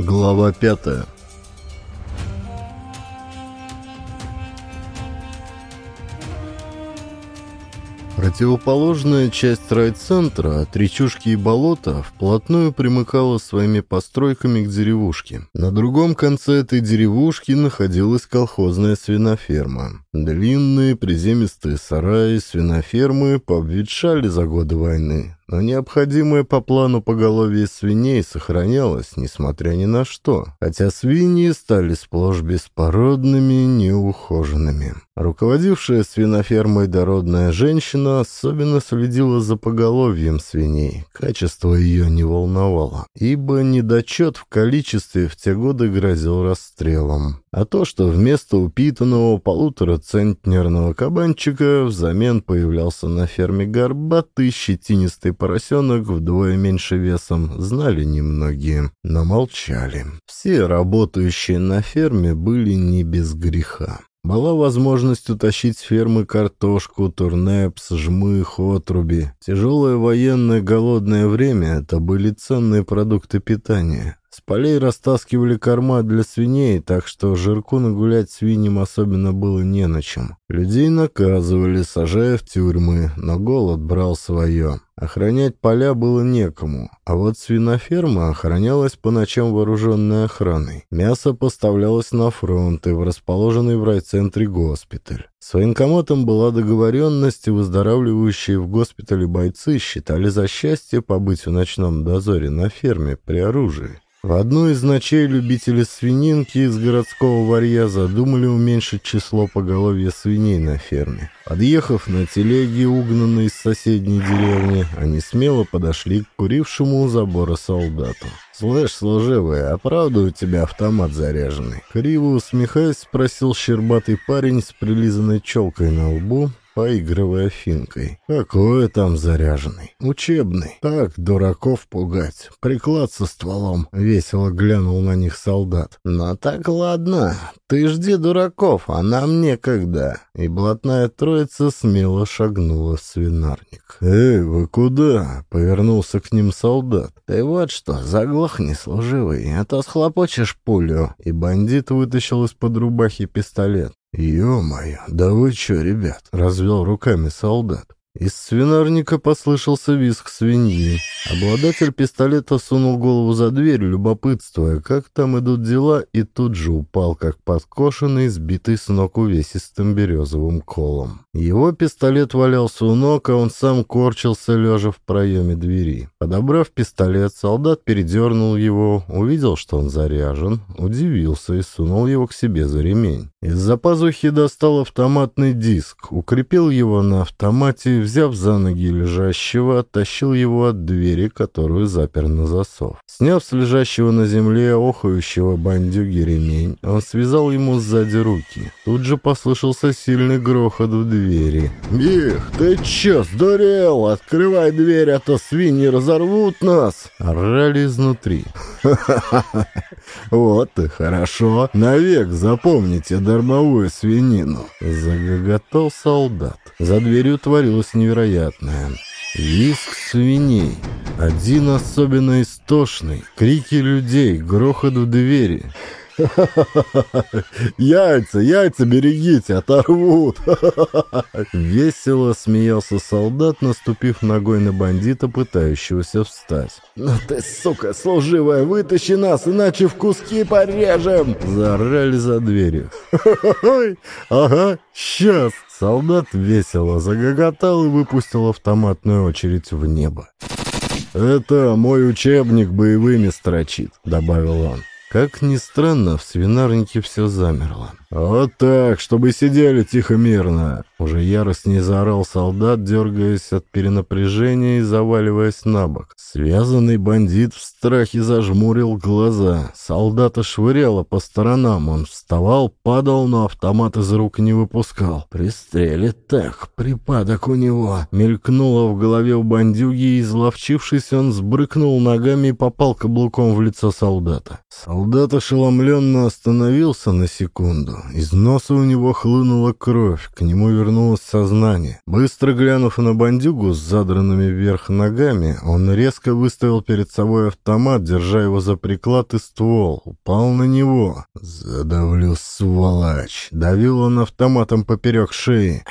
Глава пятая Противоположная часть райцентра, Тречушки и болота, вплотную примыкала своими постройками к деревушке. На другом конце этой деревушки находилась колхозная свиноферма. Длинные приземистые сараи свинофермы пообветшали за годы войны, но необходимое по плану поголовье свиней сохранялось, несмотря ни на что, хотя свиньи стали сплошь беспородными, неухоженными. Руководившая свинофермой дородная женщина особенно следила за поголовьем свиней. Качество ее не волновало, ибо недочет в количестве в те годы грозил расстрелом. А то, что вместо упитанного полуторацентнерного кабанчика взамен появлялся на ферме горбатый щетинистый поросенок вдвое меньше весом, знали немногие, но молчали. Все работающие на ферме были не без греха. Была возможность утащить с фермы картошку, турнепс, жмых, отруби. Тяжелое военное голодное время — это были ценные продукты питания. Полей растаскивали корма для свиней, так что жирку нагулять свиньям особенно было не на чем. Людей наказывали, сажая в тюрьмы, но голод брал свое. Охранять поля было некому, а вот свиноферма охранялась по ночам вооруженной охраной. Мясо поставлялось на фронт и в расположенный в райцентре госпиталь. С военкоматом была договоренность, и выздоравливающие в госпитале бойцы считали за счастье побыть в ночном дозоре на ферме при оружии. В одну из ночей любители свининки из городского варья задумали уменьшить число поголовья свиней на ферме. Подъехав на телеге, угнанной из соседней деревни, они смело подошли к курившему у забора солдату. «Слышь, служивый, а тебя автомат заряженный?» Криво усмехаясь, спросил щербатый парень с прилизанной челкой на лбу, поигрывая финкой. «Какой там заряженный? Учебный. Так, дураков пугать. Приклад со стволом». Весело глянул на них солдат. «Ну так ладно. Ты жди дураков, а нам некогда». И блатная троица смело шагнула в свинарник. «Эй, вы куда?» — повернулся к ним солдат. «Ты вот что, заглохни, служивый, а то схлопочешь пулю». И бандит вытащил из-под рубахи пистолет. «Ё-моё, да вы чё, ребят?» — развел руками солдат. Из свинарника послышался визг свиньи. Обладатель пистолета сунул голову за дверь, любопытствуя, как там идут дела, и тут же упал, как подкошенный, сбитый с ног увесистым березовым колом. Его пистолет валялся у ног, а он сам корчился, лежа в проеме двери. Подобрав пистолет, солдат передернул его, увидел, что он заряжен, удивился и сунул его к себе за ремень. Из-за пазухи достал автоматный диск, укрепил его на автомате, взяв за ноги лежащего, оттащил его от двери, которую запер на засов. Сняв с лежащего на земле охающего бандюги ремень, он связал ему сзади руки. Тут же послышался сильный грохот в двери. «Мих, ты чё, сдурел? Открывай дверь, а то свиньи разорвут нас!» Орали изнутри. «Ха-ха-ха! Вот и хорошо! Навек запомните дармовую свинину!» Загоготал солдат. За дверью творилось невероятное. Виск свиней. Один особенно истошный. Крики людей, грохот в двери. Яйца, яйца берегите, оторвут. Весело смеялся солдат, наступив ногой на бандита, пытающегося встать. «Ну ты, сука, служивая, вытащи нас, иначе в куски порежем!» Заорали за дверью. «Ага, сейчас!» Солдат весело загоготал и выпустил автоматную очередь в небо. «Это мой учебник боевыми строчит», — добавил он. Как ни странно, в свинарнике все замерло. «Вот так, чтобы сидели тихо-мирно!» Уже яростнее заорал солдат, дергаясь от перенапряжения и заваливаясь на бок. Связанный бандит в страхе зажмурил глаза. Солдата швыряло по сторонам. Он вставал, падал, но автомат из рук не выпускал. «Пристрелит так, припадок у него!» Мелькнуло в голове у бандюги, и, изловчившись, он сбрыкнул ногами и попал каблуком в лицо солдата. Солдат ошеломленно остановился на секунду Из носа у него хлынула кровь, к нему вернулось сознание. Быстро глянув на бандюгу с задранными вверх ногами, он резко выставил перед собой автомат, держа его за приклад и ствол. Упал на него. «Задавлю, сволочь!» Давил он автоматом поперек шеи.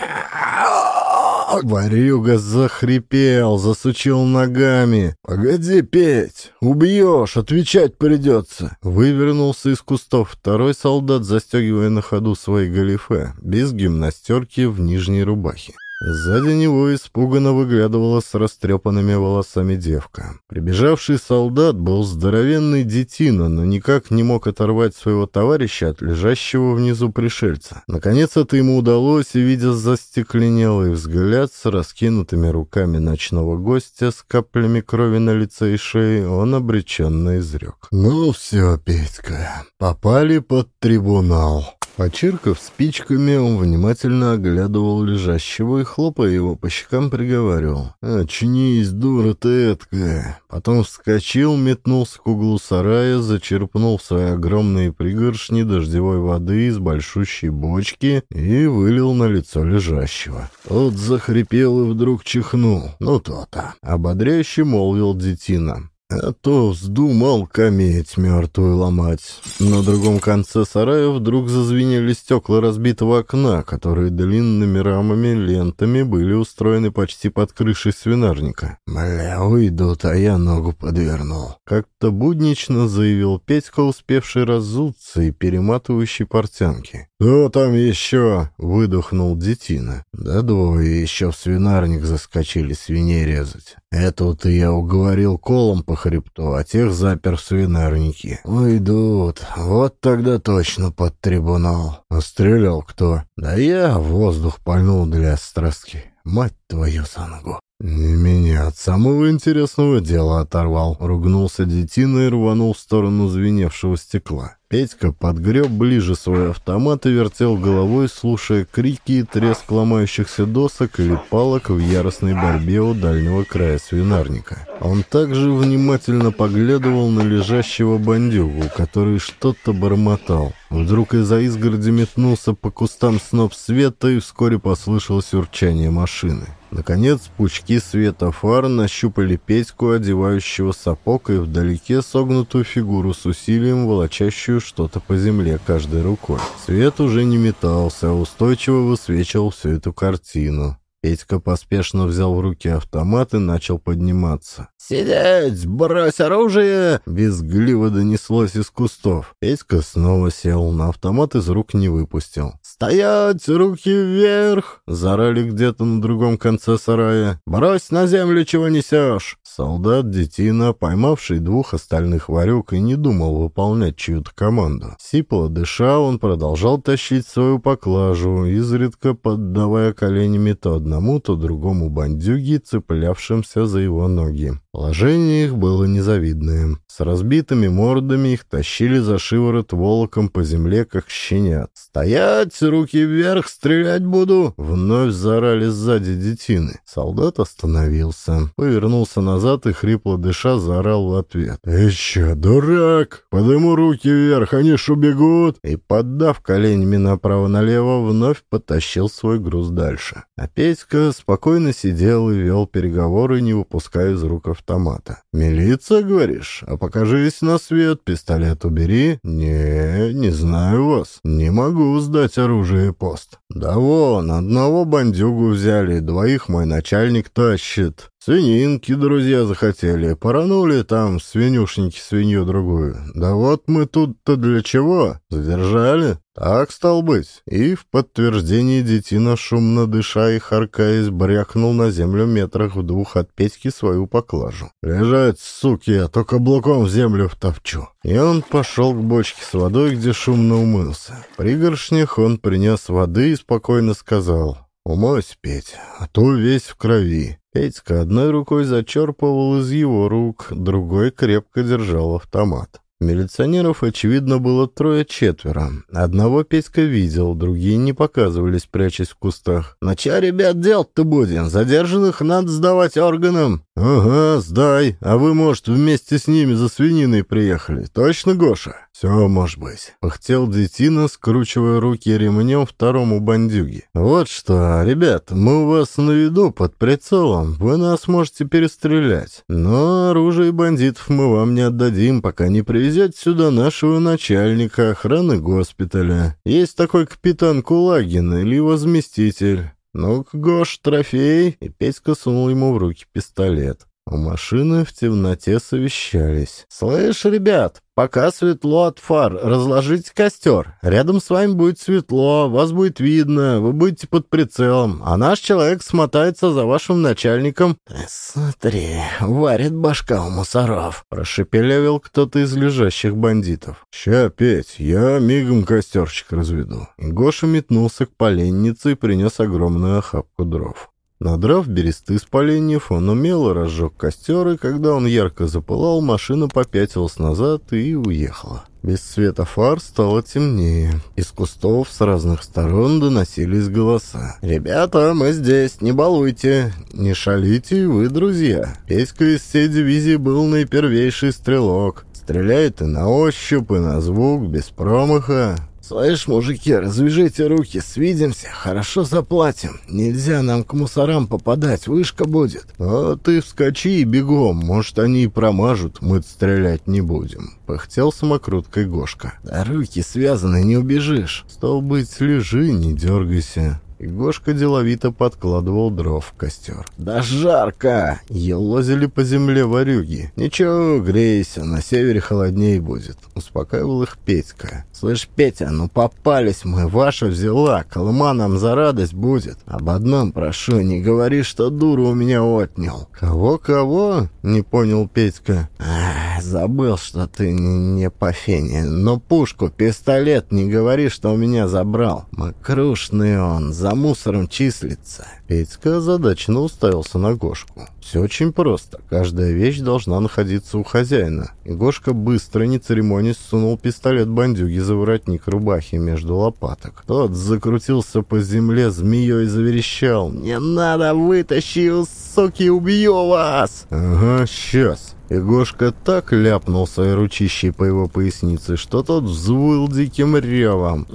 Варюга захрипел, засучил ногами. «Погоди петь! Убьешь! Отвечать придется!» Вывернулся из кустов второй солдат, застегивая на ходу свои галифе, без гимнастерки в нижней рубахе. Сзади него испуганно выглядывала с растрепанными волосами девка. Прибежавший солдат был здоровенный детина, но никак не мог оторвать своего товарища от лежащего внизу пришельца. Наконец это ему удалось, и, видя застекленелый взгляд с раскинутыми руками ночного гостя с каплями крови на лице и шее, он обреченно изрек. «Ну все, Петька, попали под трибунал». Почиркав спичками, он внимательно оглядывал лежащего и, хлопая его по щекам, приговаривал. «Очнись, дура ты эткая!» Потом вскочил, метнулся к углу сарая, зачерпнул в свои огромные пригоршни дождевой воды из большущей бочки и вылил на лицо лежащего. Тот захрипел и вдруг чихнул. «Ну то-то!» — ободряюще молвил детина. А то вздумал кометь мертвую ломать. На другом конце сарая вдруг зазвенели стекла разбитого окна, которые длинными рамами лентами были устроены почти под крышей свинарника. «Бля, уйдут, а я ногу подвернул», — как-то буднично заявил Петька, успевший разуться и перематывающий портянки. «Кто там еще?» — выдохнул детина. «Да двое еще в свинарник заскочили свиней резать. Эту-то я уговорил колом по хребту, а тех запер в свинарнике. Уйдут. Вот тогда точно под трибунал. А стрелял кто? Да я воздух пальнул для страстки. Мать твою за ногу. «Не меня от самого интересного дела оторвал», — ругнулся детина и рванул в сторону звеневшего стекла. Петька подгреб ближе свой автомат и вертел головой, слушая крики и треск ломающихся досок или палок в яростной борьбе у дальнего края свинарника. Он также внимательно поглядывал на лежащего бандюгу, который что-то бормотал. Вдруг из-за изгороди метнулся по кустам сноп света и вскоре послышалось урчание машины. Наконец, пучки света фар нащупали Петьку, одевающего сапог, и вдалеке согнутую фигуру с усилием, волочащую что-то по земле каждой рукой. Свет уже не метался, а устойчиво высвечивал всю эту картину. Петька поспешно взял в руки автомат и начал подниматься. «Сидеть! Брось оружие!» — визгливо донеслось из кустов. Петька снова сел, на автомат из рук не выпустил. «Стоять! Руки вверх!» — заорали где-то на другом конце сарая. «Брось на землю, чего несешь!» Солдат детина, поймавший двух остальных варюк, и не думал выполнять чью-то команду. Сипло дыша, он продолжал тащить свою поклажу, изредка поддавая коленями то одному, то другому бандюги, цеплявшимся за его ноги. Положение их было незавидное. С разбитыми мордами их тащили за шиворот волоком по земле, как щенят. «Стоять! Руки вверх! Стрелять буду!» Вновь заорали сзади детины. Солдат остановился, повернулся назад и, хрипло дыша, заорал в ответ. «Еще, дурак! Подыму руки вверх, они ж убегут!» И, поддав коленями направо-налево, вновь потащил свой груз дальше. А Петька спокойно сидел и вел переговоры, не выпуская из рук автомата. «Милиция, говоришь? А покажись на свет, пистолет убери». «Не, не знаю вас. Не могу сдать оружие пост». «Да вон, одного бандюгу взяли, двоих мой начальник тащит. Свининки друзья захотели, поранули там свинюшники свинью другую. Да вот мы тут-то для чего? Задержали? Так, стал быть. И в подтверждении детина, шумно дыша и харкаясь, брякнул на землю метрах в двух от Петьки свою поклажу. «Лежать, суки, а то каблуком в землю втопчу». И он пошел к бочке с водой, где шумно умылся. При горшнях он принес воды и спокойно сказал «Умойся, Петь, а то весь в крови». Петька одной рукой зачерпывал из его рук, другой крепко держал автомат. Милиционеров, очевидно, было трое-четверо. Одного Петька видел, другие не показывались, прячась в кустах. «Ну чё, ребят, делать-то будем? Задержанных надо сдавать органам!» «Ага, сдай. А вы, может, вместе с ними за свининой приехали? Точно, Гоша?» «Все может быть», — пыхтел детина, скручивая руки ремнем второму бандюге. «Вот что, ребят, мы у вас на виду под прицелом. Вы нас можете перестрелять. Но оружие бандитов мы вам не отдадим, пока не привезете сюда нашего начальника охраны госпиталя. Есть такой капитан Кулагин или его заместитель. «Ну-ка, Гош, трофей!» И Петька сунул ему в руки пистолет. У машины в темноте совещались. «Слышь, ребят, пока светло от фар, разложите костер. Рядом с вами будет светло, вас будет видно, вы будете под прицелом, а наш человек смотается за вашим начальником». «Смотри, варит башка у мусоров», — прошепелявил кто-то из лежащих бандитов. «Ща, Петь, я мигом костерчик разведу». Гоша метнулся к поленнице и принес огромную охапку дров. Надрав бересты с поленьев, он умело разжег костер, и когда он ярко запылал, машина попятилась назад и уехала. Без света фар стало темнее. Из кустов с разных сторон доносились голоса. «Ребята, мы здесь, не балуйте! Не шалите вы, друзья! Петька из всей дивизии был наипервейший стрелок. Стреляет и на ощупь, и на звук, без промаха. «Слышь, мужики, развяжите руки, свидимся, хорошо заплатим. Нельзя нам к мусорам попадать, вышка будет». «А ты вскочи и бегом, может, они и промажут, мы стрелять не будем», — пыхтел самокруткой Гошка. «Да руки связаны, не убежишь. Стал быть, лежи, не дергайся». И Гошка деловито подкладывал дров в костер. «Да жарко!» — елозили по земле ворюги. «Ничего, грейся, на севере холоднее будет», — успокаивал их Петька. «Слышь, Петя, ну попались мы, ваша взяла, Колыма нам за радость будет. Об одном прошу, не говори, что дуру у меня отнял». «Кого-кого?» — не понял Петька. «Ах, забыл, что ты не, не по фене, но пушку, пистолет, не говори, что у меня забрал. Макрушный он, за мусором числится». Петька озадаченно уставился на Гошку. Все очень просто. Каждая вещь должна находиться у хозяина. И Гошка быстро, не церемонясь, сунул пистолет бандюги за воротник рубахи между лопаток. Тот закрутился по земле, змеей заверещал. «Не надо, вытащи, суки, убью вас!» «Ага, сейчас!» И Гошка так ляпнул своей ручищей по его пояснице, что тот взвыл диким ревом.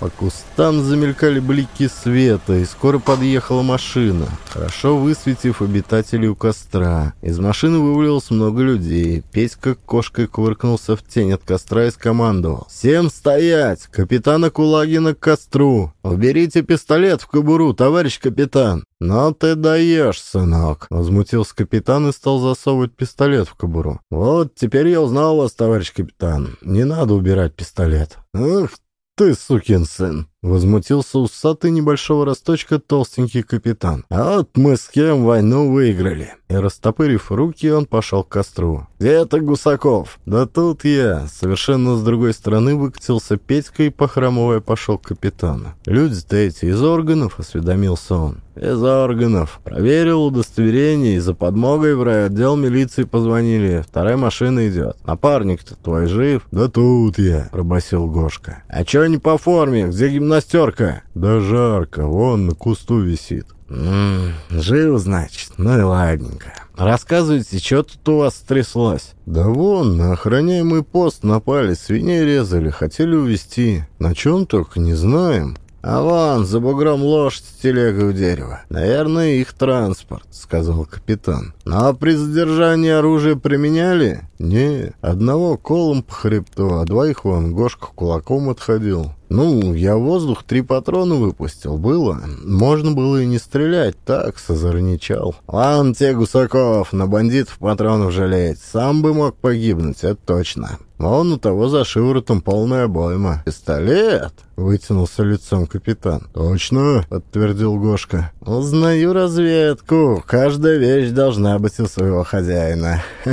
По кустам замелькали блики света, и скоро подъехала машина, хорошо высветив обитателей у костра. Из машины вывалилось много людей. Петька кошкой кувыркнулся в тень от костра и скомандовал. «Всем стоять! Капитана Кулагина к костру! Уберите пистолет в кобуру, товарищ капитан!» «Ну ты даешь, сынок!» — возмутился капитан и стал засовывать пистолет в кобуру. «Вот, теперь я узнал вас, товарищ капитан. Не надо убирать пистолет». «Ах ты, сукин сын!» — возмутился усатый небольшого росточка толстенький капитан. «А вот мы с кем войну выиграли!» И, растопырив руки, он пошел к костру. «Где это Гусаков?» «Да тут я!» Совершенно с другой стороны выкатился Петька и, похромывая, пошел к капитану. «Люди-то эти из органов?» — осведомился он. «Из органов. Проверил удостоверение и за подмогой в райотдел милиции позвонили. Вторая машина идет. Напарник-то твой жив?» «Да тут я!» — пробасил Гошка. «А чё не по форме? Где гимнастерка?» «Да жарко. Вон на кусту висит». «М -м, жив, значит? Ну и ладненько. Рассказывайте, что тут у вас стряслось?» «Да вон, на охраняемый пост напали, свиней резали, хотели увезти. На чем только, не знаем. «А вон, за бугром лошадь телега у дерева. Наверное, их транспорт», — сказал капитан. «Ну а при задержании оружия применяли?» «Не, одного колом по хребту, а двоих вон Гошка кулаком отходил». «Ну, я в воздух три патрона выпустил, было. Можно было и не стрелять, так, созорничал». «Ладно тебе, Гусаков, на бандитов патронов жалеть. Сам бы мог погибнуть, это точно». «Вон у того за шиворотом полная обойма». «Пистолет?» — вытянулся лицом капитан. «Точно?» — подтвердил Гошка. «Узнаю разведку. Каждая вещь должна быть у своего хозяина».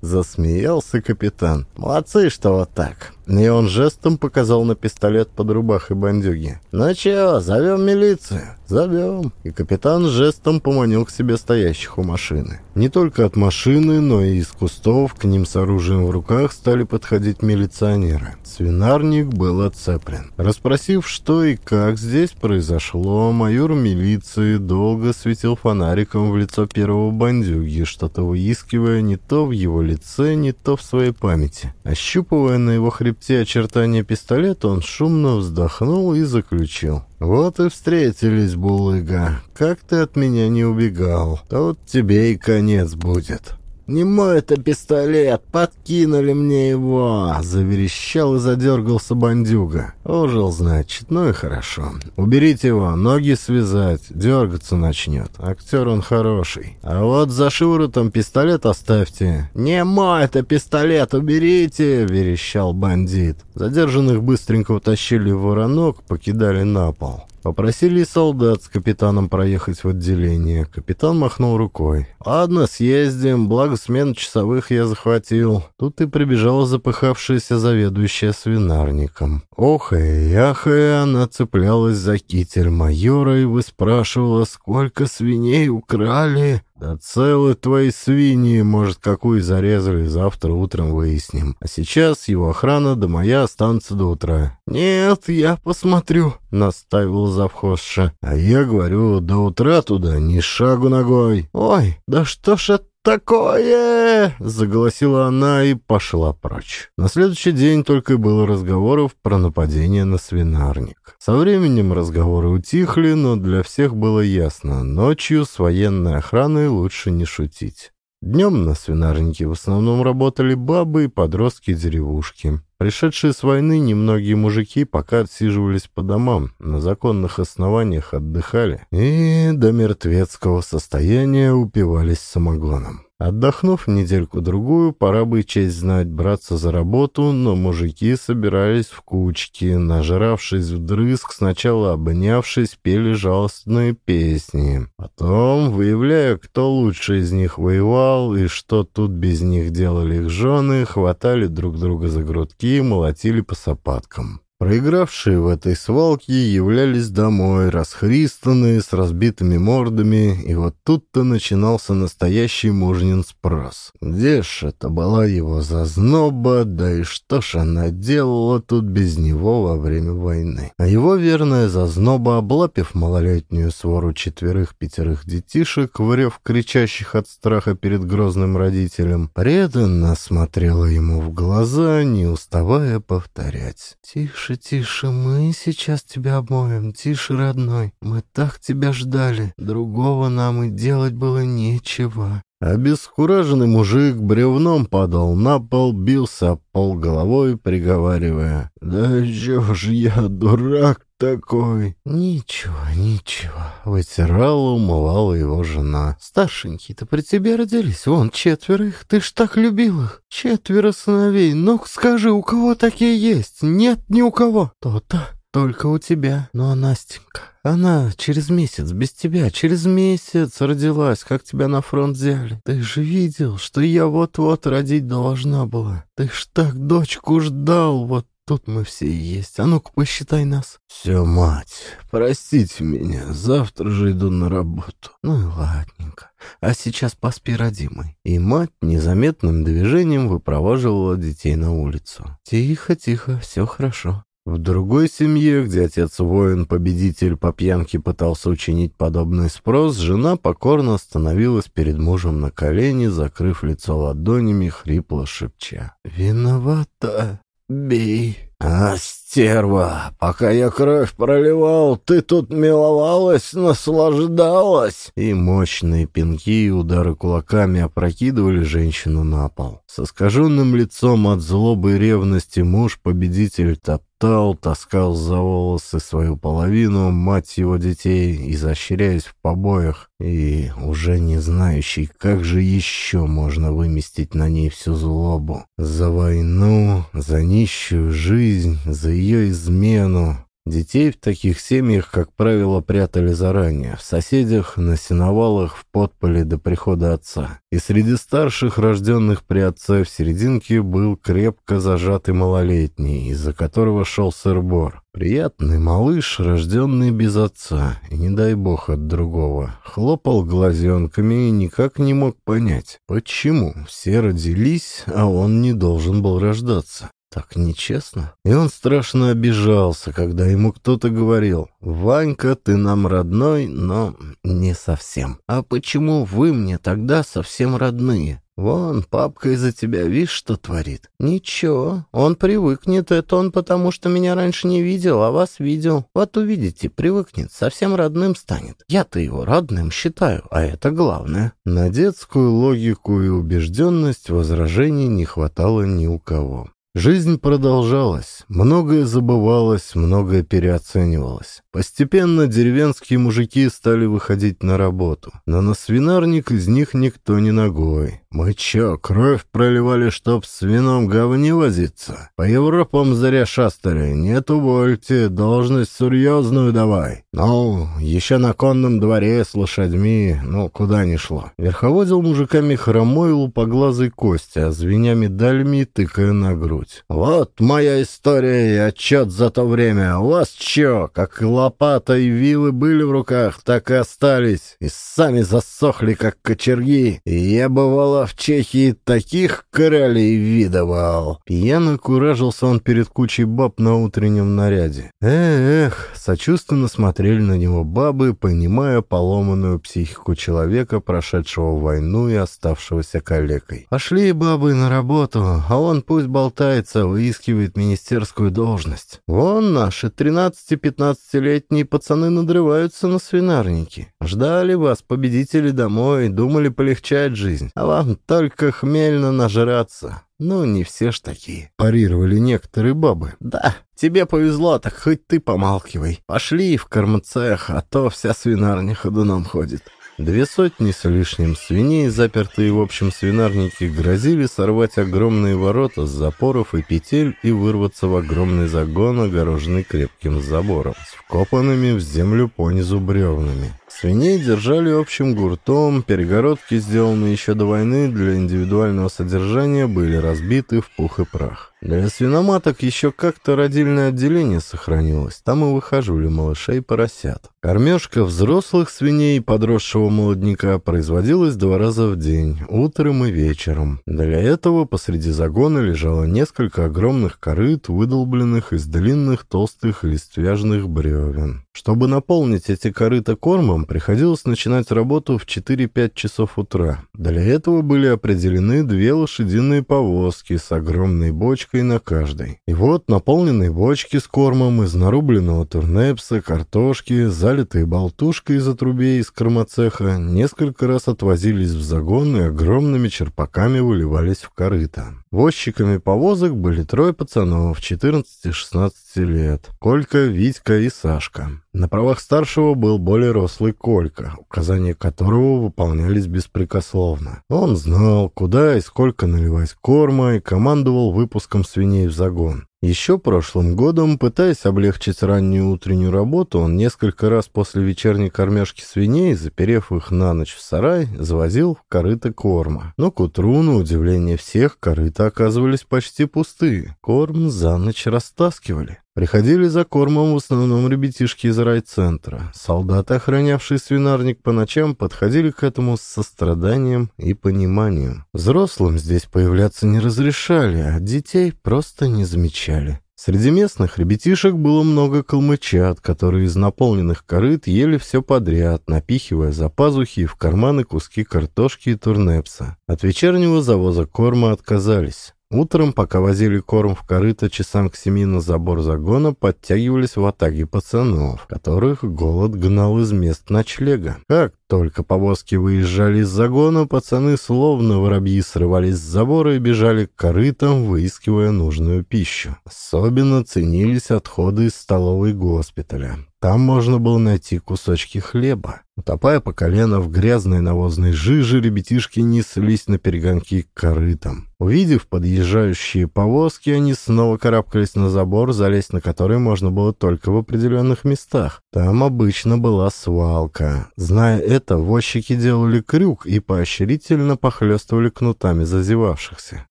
Засмеялся капитан. «Молодцы, что вот так». И он жестом показал на пистолет под рубахой бандюги. «Ну чё, зовем милицию?» «Зовем». И капитан жестом поманил к себе стоящих у машины. Не только от машины, но и из кустов к ним с оружием в руках стали подходить милиционеры. Свинар свинарник был оцеплен. Распросив, что и как здесь произошло, майор милиции долго светил фонариком в лицо первого бандюги, что-то выискивая не то в его лице, не то в своей памяти. Ощупывая на его хребте очертания пистолета, он шумно вздохнул и заключил. «Вот и встретились, Булыга. Как ты от меня не убегал, тут тебе и конец будет». «Не мой это пистолет! Подкинули мне его!» Заверещал и задергался бандюга. «Ужил, значит. Ну и хорошо. Уберите его, ноги связать, дергаться начнет. Актер он хороший. А вот за шиворотом пистолет оставьте». «Не мой это пистолет! Уберите!» — верещал бандит. Задержанных быстренько утащили в воронок, покидали на пол. Попросили солдат с капитаном проехать в отделение. Капитан махнул рукой. «Ладно, съездим, благо смен часовых я захватил». Тут и прибежала запыхавшаяся заведующая свинарником. Ох и яхая, она цеплялась за китель майора и выспрашивала, сколько свиней украли. «Да целые твои свиньи, может, какую зарезали, завтра утром выясним. А сейчас его охрана да моя останутся до утра». «Нет, я посмотрю», — наставил завхозша. «А я говорю, до утра туда ни шагу ногой». «Ой, да что ж это такое?» — заголосила она и пошла прочь. На следующий день только было разговоров про нападение на свинарник. Со временем разговоры утихли, но для всех было ясно, ночью с военной охраной лучше не шутить. Днем на свинарнике в основном работали бабы и подростки деревушки. Пришедшие с войны немногие мужики пока отсиживались по домам, на законных основаниях отдыхали и до мертвецкого состояния упивались самогоном. Отдохнув недельку-другую, пора бы честь знать браться за работу, но мужики собирались в кучки, нажравшись вдрызг, сначала обнявшись, пели жалостные песни. Потом, выявляя, кто лучше из них воевал и что тут без них делали их жены, хватали друг друга за грудки и молотили по сапаткам. Проигравшие в этой свалке являлись домой, расхристанные, с разбитыми мордами, и вот тут-то начинался настоящий мужнин спрос. Где ж это была его зазноба, да и что ж она делала тут без него во время войны? А его верная зазноба, облапив малолетнюю свору четверых-пятерых детишек, врев кричащих от страха перед грозным родителем, преданно смотрела ему в глаза, не уставая повторять «Тише, «Тише, тише, мы сейчас тебя обмоем. Тише, родной, мы так тебя ждали. Другого нам и делать было нечего». Обескураженный мужик бревном падал на пол, бился пол головой, приговаривая. «Да чё ж я дурак такой?» «Ничего, ничего», — вытирала, умывала его жена. «Старшенькие-то при тебе родились, вон четверо их, ты ж так любил их. Четверо сыновей, ну скажи, у кого такие есть? Нет ни у кого». «То-то, только у тебя. Ну а Настенька?» Она через месяц, без тебя, через месяц родилась, как тебя на фронт взяли. Ты же видел, что я вот-вот родить должна была. Ты ж так дочку ждал, вот тут мы все и есть. А ну-ка, посчитай нас. Все, мать, простите меня, завтра же иду на работу. Ну и ладненько. А сейчас поспи, родимый. И мать незаметным движением выпроваживала детей на улицу. Тихо, тихо, все хорошо. В другой семье, где отец-воин-победитель по пьянке пытался учинить подобный спрос, жена покорно остановилась перед мужем на колени, закрыв лицо ладонями, хрипло шепча. «Виновата, бей». «А, стерва, пока я кровь проливал, ты тут миловалась, наслаждалась!» И мощные пинки и удары кулаками опрокидывали женщину на пол. С искаженным лицом от злобы и ревности муж-победитель топтал, таскал за волосы свою половину, мать его детей, изощряясь в побоях, и уже не знающий, как же еще можно выместить на ней всю злобу. За войну, за нищую жизнь, за ее измену, Детей в таких семьях, как правило, прятали заранее, в соседях, на сеновалах, в подполе до прихода отца. И среди старших, рожденных при отце в серединке, был крепко зажатый малолетний, из-за которого шел сыр-бор. Приятный малыш, рожденный без отца, и не дай бог от другого, хлопал глазенками и никак не мог понять, почему все родились, а он не должен был рождаться. Так нечестно. И он страшно обижался, когда ему кто-то говорил, «Ванька, ты нам родной, но не совсем». «А почему вы мне тогда совсем родные?» Вон, папка из-за тебя, видишь, что творит? Ничего, он привыкнет, это он потому, что меня раньше не видел, а вас видел. Вот увидите, привыкнет, совсем родным станет. Я-то его родным считаю, а это главное. На детскую логику и убежденность возражений не хватало ни у кого. Жизнь продолжалась, многое забывалось, многое переоценивалось. Постепенно деревенские мужики стали выходить на работу, но на свинарник из них никто не ногой. Мы чё, кровь проливали, чтоб с вином говне возиться? По Европам заря шастали, нет увольте, должность серьезную давай. Ну, еще на конном дворе с лошадьми, ну, куда ни шло. Верховодил мужиками хромой лупоглазый Костя, звеня медалями тыкая на грудь. Вот моя история и отчет за то время. У вас чё, как лопата и вилы были в руках, так и остались, и сами засохли, как кочерги. И я бывало в Чехии таких королей видовал. Пьяно куражился он перед кучей баб на утреннем наряде. Эх, сочувственно смотрели на него бабы, понимая поломанную психику человека, прошедшего войну и оставшегося калекой. Пошли бабы на работу, а он пусть болтается, выискивает министерскую должность. Вон наши 13-15-летние пацаны надрываются на свинарнике. Ждали вас, победители, домой, думали полегчать жизнь. А вам только хмельно нажраться. Ну, не все ж такие. Парировали некоторые бабы. Да, тебе повезло, так хоть ты помалкивай. Пошли в кормцех, а то вся свинарня ходуном ходит. Две сотни с лишним свиней, запертые в общем свинарнике, грозили сорвать огромные ворота с запоров и петель и вырваться в огромный загон, огороженный крепким забором, с вкопанными в землю понизу бревнами. Свиней держали общим гуртом, перегородки, сделанные еще до войны для индивидуального содержания, были разбиты в пух и прах. Для свиноматок еще как-то родильное отделение сохранилось, там и выхаживали малышей поросят. Кормежка взрослых свиней подросшего молодняка производилась два раза в день, утром и вечером. Для этого посреди загона лежало несколько огромных корыт, выдолбленных из длинных толстых листвяжных бревен. Чтобы наполнить эти корыта кормом, приходилось начинать работу в 4-5 часов утра. Для этого были определены две лошадиные повозки с огромной бочкой на каждой. И вот наполненные бочки с кормом из нарубленного турнепса, картошки, залитые болтушкой из отрубей из кормоцеха, несколько раз отвозились в загон и огромными черпаками выливались в корыто. Возчиками повозок были трое пацанов 14-16 лет – Колька, Витька и Сашка. На правах старшего был более рослый Колька, указания которого выполнялись беспрекословно. Он знал, куда и сколько наливать корма и командовал выпуском свиней в загон. Еще прошлым годом, пытаясь облегчить раннюю утреннюю работу, он несколько раз после вечерней кормежки свиней, заперев их на ночь в сарай, завозил в корыто корма. Но к утру, на удивление всех, корыта оказывались почти пустые. Корм за ночь растаскивали. Приходили за кормом в основном ребятишки из райцентра. Солдаты, охранявшие свинарник по ночам, подходили к этому с состраданием и пониманием. Взрослым здесь появляться не разрешали, а детей просто не замечали. Среди местных ребятишек было много калмычат, которые из наполненных корыт ели все подряд, напихивая за пазухи и в карманы куски картошки и турнепса. От вечернего завоза корма отказались. Утром, пока возили корм в корыто часам к семи на забор загона, подтягивались в атаге пацанов, которых голод гнал из мест ночлега. Как только повозки выезжали из загона, пацаны словно воробьи срывались с забора и бежали к корытам, выискивая нужную пищу. Особенно ценились отходы из столовой госпиталя. Там можно было найти кусочки хлеба. Утопая по колено в грязной навозной жиже, ребятишки неслись на перегонки к корытам. Увидев подъезжающие повозки, они снова карабкались на забор, залезть на который можно было только в определенных местах. Там обычно была свалка. Зная это, возчики делали крюк и поощрительно похлестывали кнутами зазевавшихся.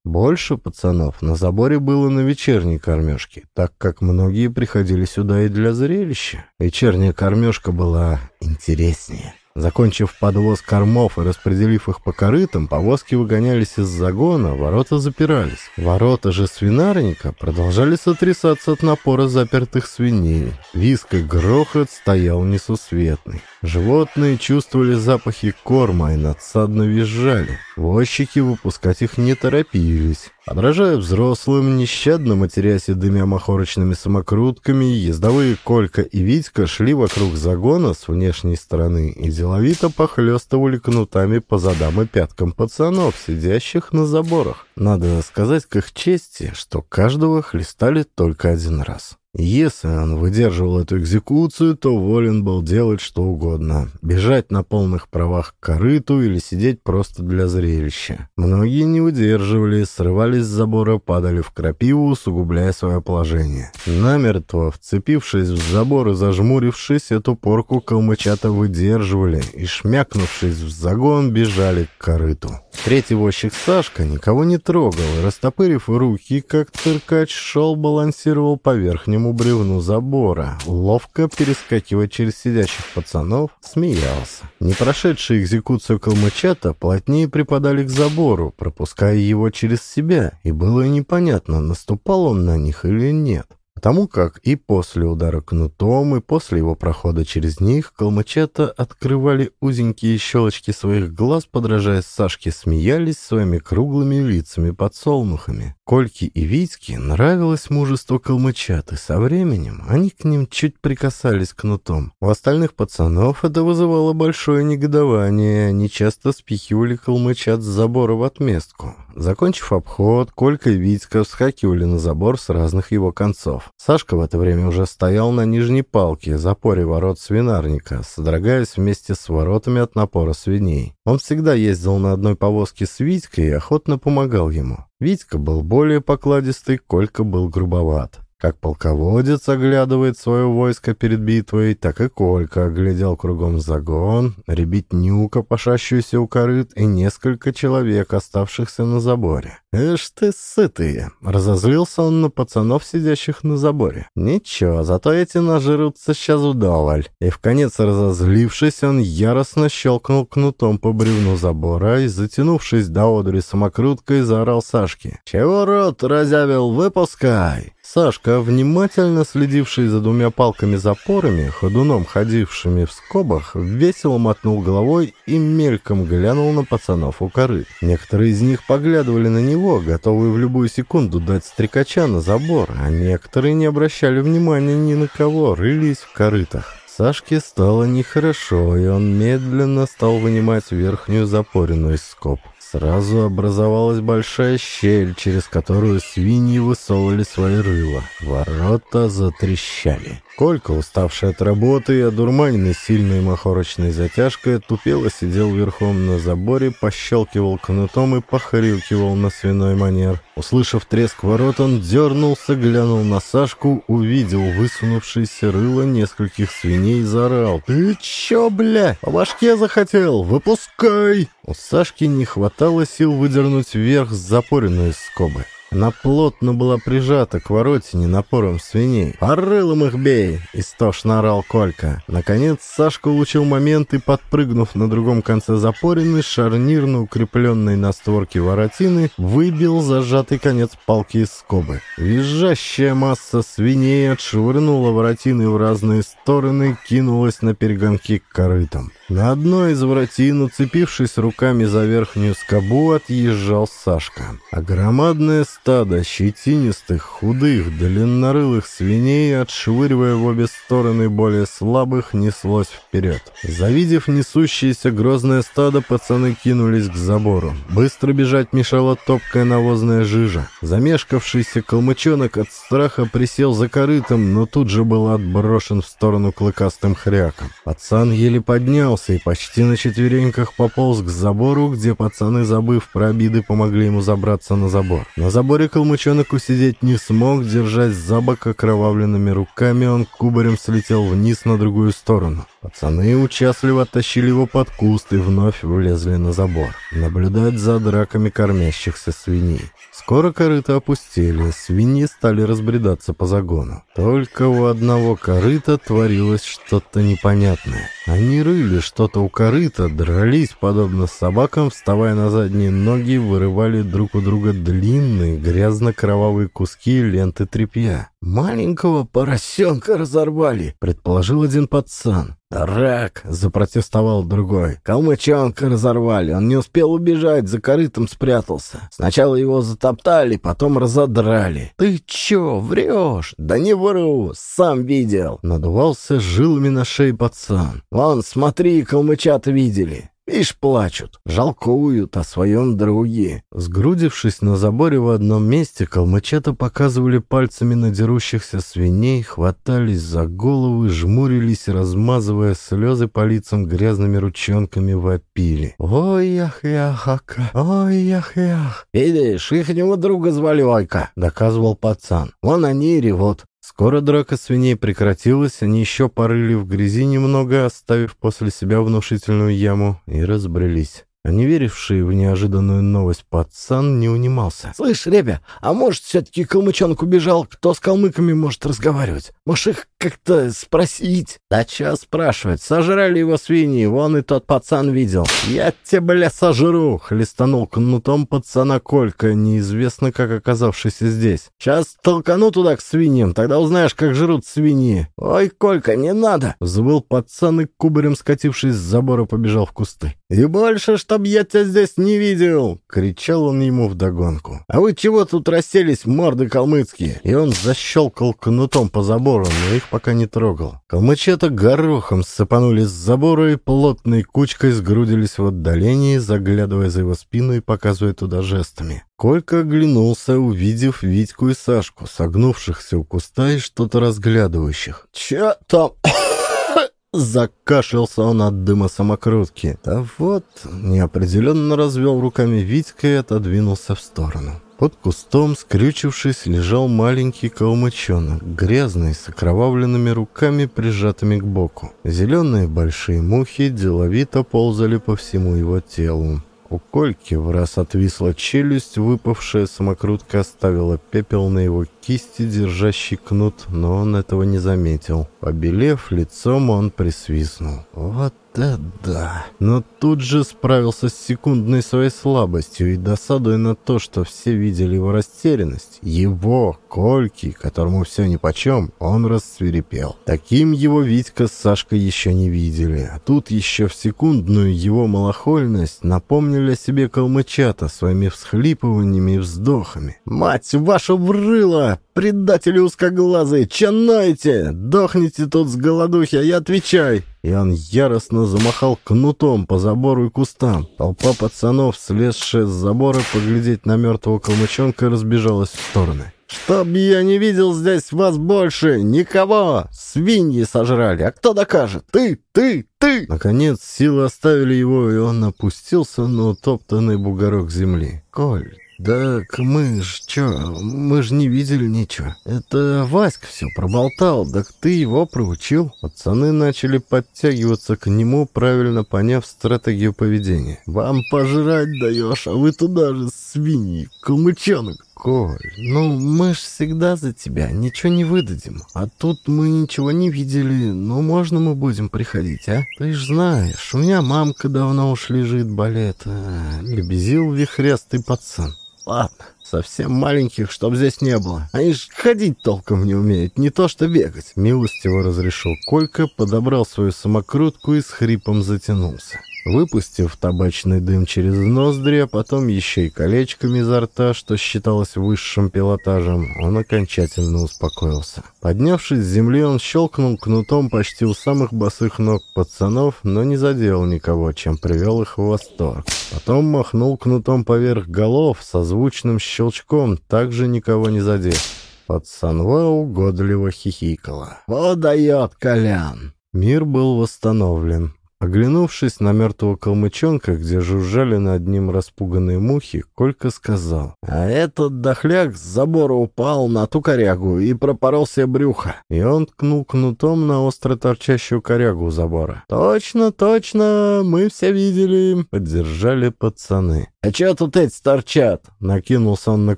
Больше пацанов на заборе было на вечерней кормежке, так как многие приходили сюда и для зрелища. Вечерняя кормежка была интереснее. Закончив подвоз кормов и распределив их по корытам, повозки выгонялись из загона, ворота запирались. Ворота же свинарника продолжали сотрясаться от напора запертых свиней. Виск и грохот стоял несусветный. Животные чувствовали запахи корма и надсадно визжали. Возчики выпускать их не торопились. Подражая взрослым, нещадно матерясь и дымя махорочными самокрутками, ездовые Колька и Витька шли вокруг загона с внешней стороны и деловито похлестывали кнутами по задам и пяткам пацанов, сидящих на заборах. Надо сказать к их чести, что каждого хлестали только один раз. Если он выдерживал эту экзекуцию, то волен был делать что угодно. Бежать на полных правах к корыту или сидеть просто для зрелища. Многие не выдерживали, срывались с забора, падали в крапиву, усугубляя свое положение. Намертво, вцепившись в забор и зажмурившись, эту порку калмычата выдерживали и, шмякнувшись в загон, бежали к корыту. Третий возчик Сашка никого не трогал и, растопырив руки, как циркач, шел, балансировал по верхнему бревну забора, ловко перескакивая через сидящих пацанов, смеялся. Не прошедшие экзекуцию калмычата плотнее припадали к забору, пропуская его через себя, и было непонятно, наступал он на них или нет. Потому как и после удара кнутом, и после его прохода через них калмычата открывали узенькие щелочки своих глаз, подражая Сашке, смеялись своими круглыми лицами под солнухами. Кольке и Витьке нравилось мужество калмычат, и со временем они к ним чуть прикасались кнутом. У остальных пацанов это вызывало большое негодование, они часто спихивали калмычат с забора в отместку. Закончив обход, Колька и Витька вскакивали на забор с разных его концов. Сашка в это время уже стоял на нижней палке, запоре ворот свинарника, содрогаясь вместе с воротами от напора свиней. Он всегда ездил на одной повозке с Витькой и охотно помогал ему. Витька был более покладистый, Колька был грубоват. Как полководец оглядывает свое войско перед битвой, так и Колька оглядел кругом загон, ребятню, копошащуюся у корыт, и несколько человек, оставшихся на заборе. «Эш ты сытые!» — разозлился он на пацанов, сидящих на заборе. «Ничего, зато эти нажирутся сейчас вдоволь». И в конец разозлившись, он яростно щелкнул кнутом по бревну забора и, затянувшись до одури самокруткой, заорал Сашке. «Чего рот разявил? Выпускай!» Сашка, внимательно следивший за двумя палками-запорами, ходуном ходившими в скобах, весело мотнул головой и мельком глянул на пацанов у коры. Некоторые из них поглядывали на него, готовые в любую секунду дать стрекача на забор, а некоторые не обращали внимания ни на кого, рылись в корытах. Сашке стало нехорошо, и он медленно стал вынимать верхнюю запорину из скоб. Сразу образовалась большая щель, через которую свиньи высовывали свои рыла. Ворота затрещали. Колька, уставший от работы и одурманенный сильной махорочной затяжкой, тупело сидел верхом на заборе, пощелкивал кнутом и похрюкивал на свиной манер. Услышав треск ворот, он дернулся, глянул на Сашку, увидел высунувшееся рыло нескольких свиней и заорал. «Ты чё, бля, по башке захотел? Выпускай!» У Сашки не хватало сил выдернуть вверх запоренную из скобы. Она плотно была прижата к воротине напором свиней. «По рылам их бей!» — истошно орал Колька. Наконец Сашка улучил момент и, подпрыгнув на другом конце запорины, шарнирно укрепленной на створке воротины, выбил зажатый конец палки из скобы. Визжащая масса свиней отшвырнула воротины в разные стороны, кинулась на перегонки к корытам. На одной из воротин, уцепившись руками за верхнюю скобу, отъезжал Сашка. А громадное стадо щетинистых, худых, длиннорылых свиней, отшвыривая в обе стороны более слабых, неслось вперед. Завидев несущееся грозное стадо, пацаны кинулись к забору. Быстро бежать мешала топкая навозная жижа. Замешкавшийся калмычонок от страха присел за корытом, но тут же был отброшен в сторону клыкастым хряком. Пацан еле поднялся, и почти на четвереньках пополз к забору, где пацаны, забыв про обиды, помогли ему забраться на забор. На заборе калмычонок усидеть не смог, держась за бок окровавленными руками, он кубарем слетел вниз на другую сторону. Пацаны участливо оттащили его под куст и вновь влезли на забор. Наблюдать за драками кормящихся свиней. Скоро корыта опустили, свиньи стали разбредаться по загону. Только у одного корыта творилось что-то непонятное. Они рыли что-то у корыта, дрались, подобно собакам, вставая на задние ноги, вырывали друг у друга длинные грязно-кровавые куски ленты тряпья. «Маленького поросенка разорвали», — предположил один пацан. «Рак!» — запротестовал другой. «Калмычонка разорвали, он не успел убежать, за корытом спрятался. Сначала его затоптали, потом разодрали». «Ты чё, врешь?» «Да не вру, сам видел!» Надувался жилами на шее пацан. «Вон, смотри, калмычата видели. Ишь, плачут, жалкуют о своем друге. Сгрудившись на заборе в одном месте, калмычата показывали пальцами на дерущихся свиней, хватались за головы, жмурились, размазывая слезы по лицам грязными ручонками вопили. «Ой-ях-ях-ака! Ой-ях-ях!» «Видишь, ихнего друга звали Ойка!» — доказывал пацан. «Вон они и ревут. Скоро драка свиней прекратилась, они еще порыли в грязи немного, оставив после себя внушительную яму, и разбрелись. А не веривший в неожиданную новость пацан не унимался. «Слышь, ребя, а может, все-таки калмычонок убежал? Кто с калмыками может разговаривать? Может, их как-то спросить?» «Да чё спрашивать? Сожрали его свиньи, вон и тот пацан видел. Я тебя, бля, сожру!» — хлестанул кнутом пацана Колька, неизвестно как оказавшийся здесь. «Сейчас толкану туда к свиньям, тогда узнаешь, как жрут свиньи». «Ой, Колька, не надо!» — взвыл пацан и, кубарем скатившись с забора, побежал в кусты. «И больше, чтоб я тебя здесь не видел!» — кричал он ему вдогонку. «А вы чего тут расселись, морды калмыцкие?» И он защелкал кнутом по забору, но их пока не трогал. Калмычата горохом сцепанулись с забора и плотной кучкой сгрудились в отдалении, заглядывая за его спину и показывая туда жестами. Колька оглянулся, увидев Витьку и Сашку, согнувшихся у куста и что-то разглядывающих. «Чё там?» Закашлялся он от дыма самокрутки. Да вот, неопределенно развел руками Витька и отодвинулся в сторону. Под кустом, скрючившись, лежал маленький калмычонок, грязный, с окровавленными руками, прижатыми к боку. Зеленые большие мухи деловито ползали по всему его телу. У Кольки в раз отвисла челюсть, выпавшая самокрутка оставила пепел на его кисти, держащий кнут, но он этого не заметил. Побелев лицом, он присвистнул. «Вот это да!» Но тут же справился с секундной своей слабостью и досадуя на то, что все видели его растерянность. Его, Кольки, которому все нипочем, он рассверепел. Таким его Витька с Сашкой еще не видели. А тут еще в секундную его малохольность напомнили о себе калмычата своими всхлипываниями и вздохами. «Мать вашу врыла! Предатели узкоглазые! Чанайте! Дохните тут с голодухи, а я отвечай!» И он яростно замахал кнутом по забору и кустам. Толпа пацанов, слезшая с забора, поглядеть на мертвого калмычонка, разбежалась в стороны. «Чтоб я не видел здесь вас больше! Никого! Свиньи сожрали! А кто докажет? Ты! Ты! Ты!» Наконец силы оставили его, и он опустился на утоптанный бугорок земли. «Коль, «Так мы ж чё, мы ж не видели ничего. Это Васька все проболтал, так ты его проучил». Пацаны начали подтягиваться к нему, правильно поняв стратегию поведения. «Вам пожрать даешь, а вы туда же свиньи, калмычонок». «Коль, ну мы ж всегда за тебя, ничего не выдадим. А тут мы ничего не видели, ну можно мы будем приходить, а? Ты ж знаешь, у меня мамка давно уж лежит, болеет». А, лебезил вихрястый пацан. Ладно, совсем маленьких, чтоб здесь не было. Они ж ходить толком не умеют, не то что бегать. Милостиво разрешил Колька, подобрал свою самокрутку и с хрипом затянулся. Выпустив табачный дым через ноздри, а потом еще и колечками изо рта, что считалось высшим пилотажем, он окончательно успокоился. Поднявшись с земли, он щелкнул кнутом почти у самых босых ног пацанов, но не задел никого, чем привел их в восторг. Потом махнул кнутом поверх голов со звучным щелчком, также никого не задев. Пацанва угодливо хихикала. «Вот дает Колян!» Мир был восстановлен. Оглянувшись на мертвого калмычонка, где жужжали над ним распуганные мухи, Колька сказал, «А этот дохляк с забора упал на ту корягу и пропорол себе брюхо». И он ткнул кнутом на остро торчащую корягу забора. «Точно, точно, мы все видели», — поддержали пацаны. «А чё тут эти торчат?» — накинулся он на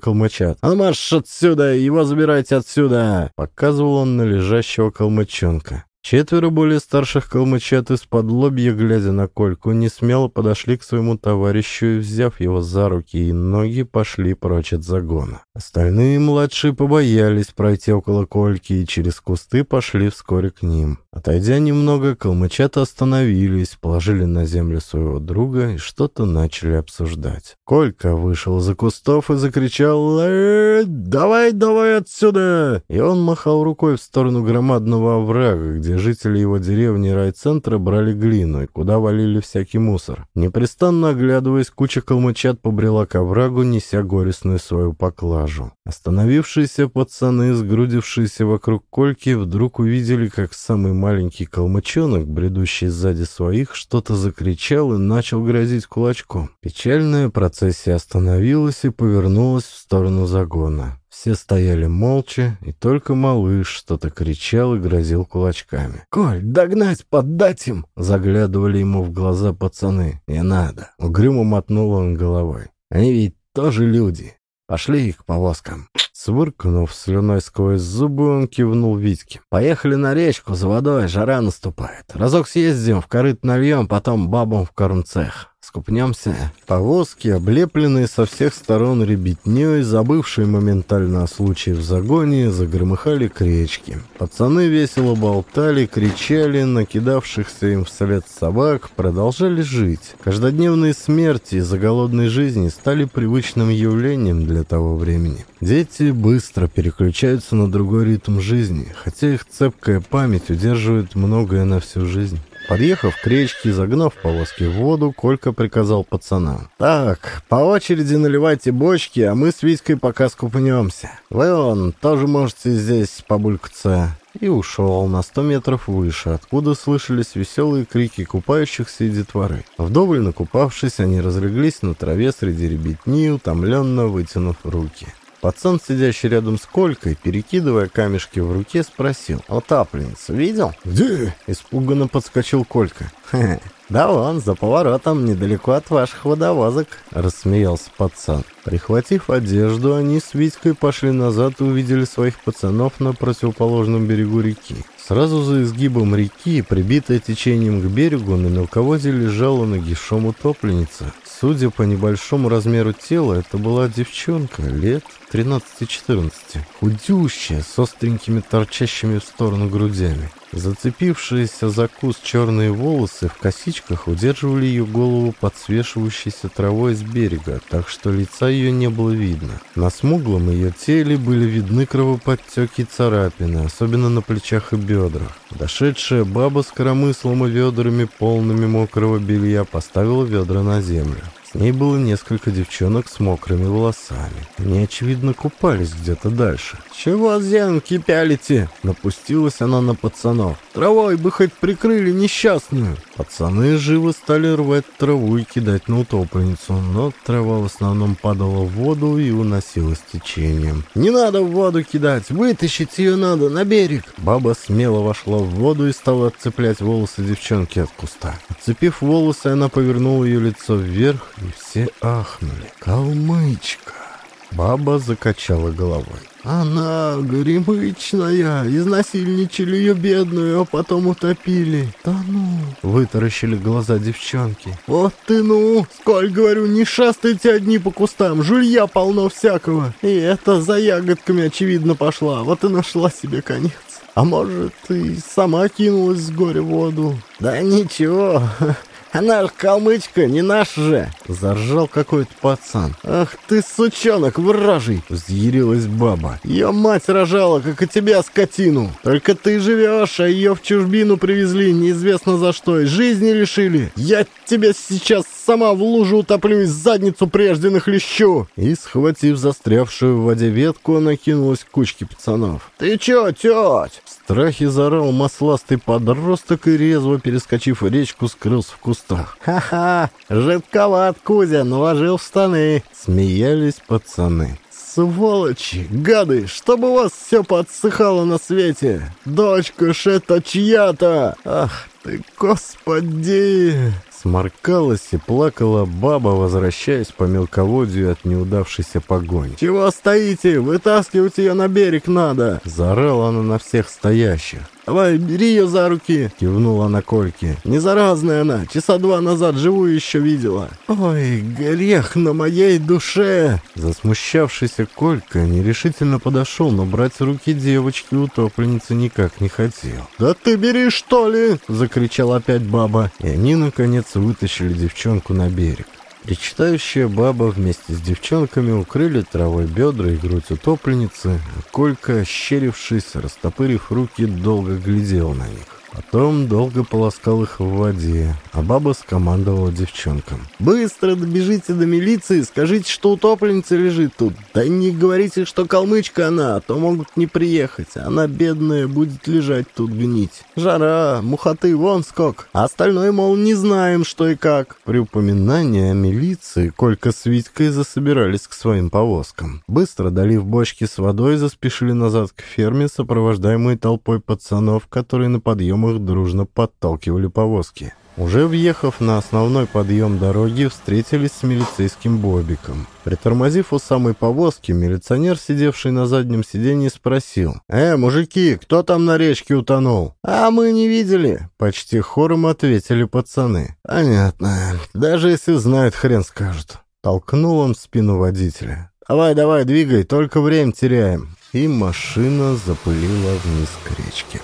калмычат. «А марш отсюда, его забирайте отсюда!» — показывал он на лежащего калмычонка. Четверо более старших калмычат из-под лобья, глядя на Кольку, не смело подошли к своему товарищу и, взяв его за руки и ноги, пошли прочь от загона. Остальные младшие побоялись пройти около Кольки и через кусты пошли вскоре к ним. Отойдя немного, калмычата остановились, положили на землю своего друга и что-то начали обсуждать. Колька вышел за кустов и закричал «Э, «Давай, давай отсюда!» И он махал рукой в сторону громадного оврага, где жители его деревни райцентра брали глину и куда валили всякий мусор. Непрестанно оглядываясь, куча калмычат побрела к оврагу, неся горестную свою поклажу. Остановившиеся пацаны, сгрудившиеся вокруг Кольки, вдруг увидели, как самый маленький калмычонок, бредущий сзади своих, что-то закричал и начал грозить кулачком. Печальная процессия остановилась и повернулась в сторону загона. Все стояли молча, и только малыш что-то кричал и грозил кулачками. «Коль, догнать, поддать им!» Заглядывали ему в глаза пацаны. «Не надо!» Угрюмо мотнул он головой. «Они ведь тоже люди. Пошли их к повозкам». Свыркнув слюной сквозь зубы, он кивнул Витьке. «Поехали на речку, за водой, жара наступает. Разок съездим, в корыт нальем, потом бабам в кормцех. Скупнемся. Повозки, облепленные со всех сторон ребятней, забывшие моментально о случае в загоне, загромыхали к речке. Пацаны весело болтали, кричали, накидавшихся им вслед собак, продолжали жить. Каждодневные смерти из-за голодной жизни стали привычным явлением для того времени. Дети быстро переключаются на другой ритм жизни, хотя их цепкая память удерживает многое на всю жизнь. Подъехав к речке загнав повозки в воду, Колька приказал пацанам. «Так, по очереди наливайте бочки, а мы с Витькой пока скупнемся. Вы, он, тоже можете здесь побулькаться». И ушел на сто метров выше, откуда слышались веселые крики купающихся и детворы. Вдоволь накупавшись, они разлеглись на траве среди ребятни, утомленно вытянув руки. Пацан, сидящий рядом с Колькой, перекидывая камешки в руке, спросил. «Утапленницу видел?» «Где?» Испуганно подскочил Колька. «Хе, да вон, за поворотом, недалеко от ваших водовозок», — рассмеялся пацан. Прихватив одежду, они с Витькой пошли назад и увидели своих пацанов на противоположном берегу реки. Сразу за изгибом реки, прибитая течением к берегу, на мелководье лежала нагишом утопленница. Судя по небольшому размеру тела, это была девчонка лет 13-14, худющая, с остренькими торчащими в сторону грудями. Зацепившиеся за куст черные волосы в косичках удерживали ее голову под свешивающейся травой с берега, так что лица ее не было видно. На смуглом ее теле были видны кровоподтеки и царапины, особенно на плечах и бедрах. Дошедшая баба с коромыслом и ведрами, полными мокрого белья, поставила ведра на землю. С ней было несколько девчонок с мокрыми волосами. Они, очевидно, купались где-то дальше. «Чего зенки пялите?» Напустилась она на пацанов. «Травой бы хоть прикрыли несчастную!» Пацаны живо стали рвать траву и кидать на утопленницу, но трава в основном падала в воду и уносилась течением. «Не надо в воду кидать! Вытащить ее надо на берег!» Баба смело вошла в воду и стала отцеплять волосы девчонки от куста. Отцепив волосы, она повернула ее лицо вверх, и все ахнули. «Калмычка!» Баба закачала головой. «Она горемычная! Изнасильничали ее бедную, а потом утопили!» «Да ну!» — вытаращили глаза девчонки. «Вот ты ну! Сколь, говорю, не шастайте одни по кустам, жулья полно всякого! И это за ягодками, очевидно, пошла, вот и нашла себе конец!» А может, и сама кинулась с горя в воду? Да ничего, она ж калмычка, не наш же!» Заржал какой-то пацан. «Ах ты, сучонок, вражий!» Взъярилась баба. «Ее мать рожала, как и тебя, скотину! Только ты живешь, а ее в чужбину привезли, неизвестно за что, и жизни лишили! Я тебя сейчас сама в лужу утоплю и задницу прежде нахлещу!» И, схватив застрявшую в воде ветку, она кинулась к кучке пацанов. «Ты чё, тёть?» Страхе заорал масластый подросток и, резво перескочив речку, скрылся в кустах. «Ха-ха! Жидковат, Кузя, наложил в штаны!» Смеялись пацаны. «Сволочи! Гады! Чтобы у вас все подсыхало на свете! Дочка ж это чья-то! Ах ты, господи!» Сморкалась и плакала баба, возвращаясь по мелководью от неудавшейся погони. «Чего стоите? Вытаскивать ее на берег надо!» Заорала она на всех стоящих. «Давай, бери ее за руки!» — кивнула на Кольке. «Не заразная она, часа два назад живую еще видела!» «Ой, грех на моей душе!» Засмущавшийся Колька нерешительно подошел, но брать руки девочки утопленницы никак не хотел. «Да ты бери, что ли!» — закричала опять баба, и они, наконец, вытащили девчонку на берег. Причитающая баба вместе с девчонками укрыли травой бедра и грудь утопленницы, а Колька, ощерившись, растопырив руки, долго глядел на них. Потом долго полоскал их в воде, а баба скомандовала девчонкам. «Быстро добежите до милиции, скажите, что утопленница лежит тут. Да не говорите, что калмычка она, а то могут не приехать. Она, бедная, будет лежать тут гнить. Жара, мухоты, вон скок. А остальное, мол, не знаем, что и как». При упоминании о милиции Колька с Витькой засобирались к своим повозкам. Быстро долив бочки с водой, заспешили назад к ферме, сопровождаемые толпой пацанов, которые на подъемах их дружно подталкивали повозки. Уже въехав на основной подъем дороги, встретились с милицейским Бобиком. Притормозив у самой повозки, милиционер, сидевший на заднем сиденье, спросил. «Э, мужики, кто там на речке утонул?» «А мы не видели», — почти хором ответили пацаны. «Понятно. Даже если знают, хрен скажут». Толкнул он в спину водителя. «Давай, давай, двигай, только время теряем». И машина запылила вниз к речке.